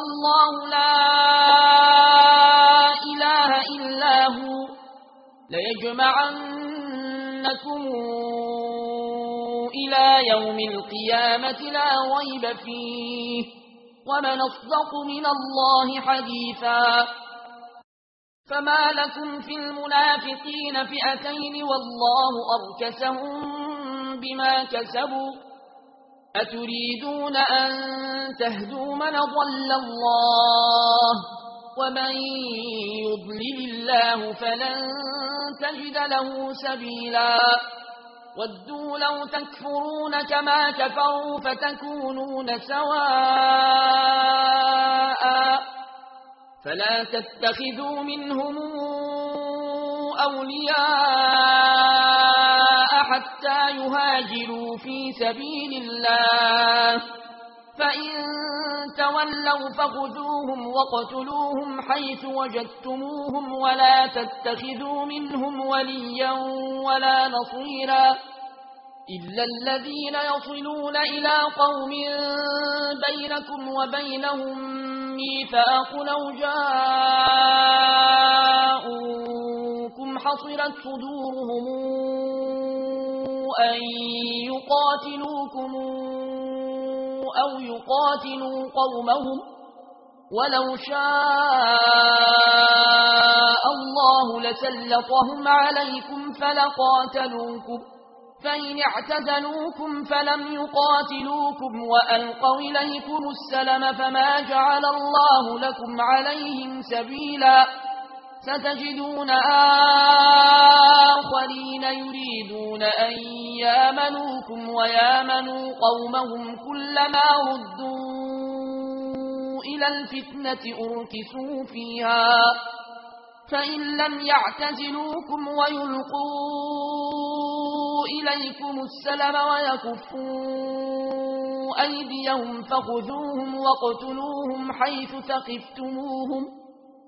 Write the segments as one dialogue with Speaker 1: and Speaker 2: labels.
Speaker 1: الله لا إله إلا هو. ليجمعنكم إلى يوم القيامة لا ويب فيه. ومن أصدق من الله حديثا. فما لكم في المنافقين فئتين والله أركسهم بما كسبوا. أتريدون أن تهدوا من ضل الله ومن يضلل الله فلن تجد له سبيلا ودوا لو تكفرون كما كفروا فتكونون سواء فلا تتخذوا منهم أولياء حتى يهاجروا في سبيل الله. فإن تولوا فخذوهم وقتلوهم حيث وجدتموهم ولا تتخذوا منهم وليا ولا نصيرا. إلا الذين يصلون إلى قوم بينكم وبينهم ميثاق لو جاءوكم حصرت صدورهم أن يقاتلوكم أو يقاتلوا قومهم ولو شاء الله لسلطهم عليكم فلقاتلوكم فإن اعتدلوكم فلم يقاتلوكم وألقوا إليكم السلم فما جعل الله لكم عليهم سبيلاً ستجدون آخرين يريدون أن يامنوكم ويامنوا قومهم كلما ردوا إلى الفتنة أركسوا فيها فإن لم يعتزلوكم ويلقوا إليكم السلم ويكفوا أيديهم فخذوهم وقتلوهم حيث ثقفتموهم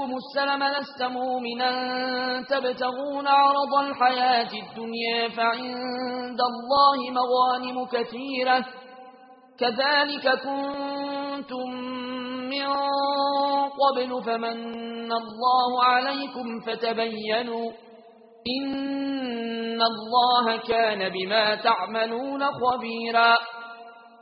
Speaker 1: عليكم السَّلَمَ لست مؤمنا تبتغون عرض الحياة الدنيا فعند الله مغانم كثيرة كذلك كنتم من قبل فمن الله عليكم فتبينوا إن الله كان بما تعملون خبيرا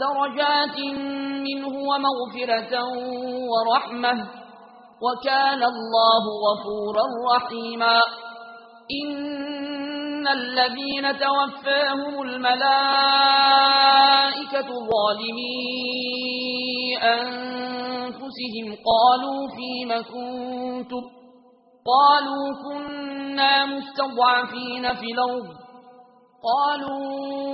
Speaker 1: درجات منه ومغفرة ورحمة. وكان الله غفورا رحيما. إن الذين توفاهم الملائكة ظالمي أنفسهم قالوا فيما كنتم؟ قالوا كنا مستضعفين في الأرض. قالوا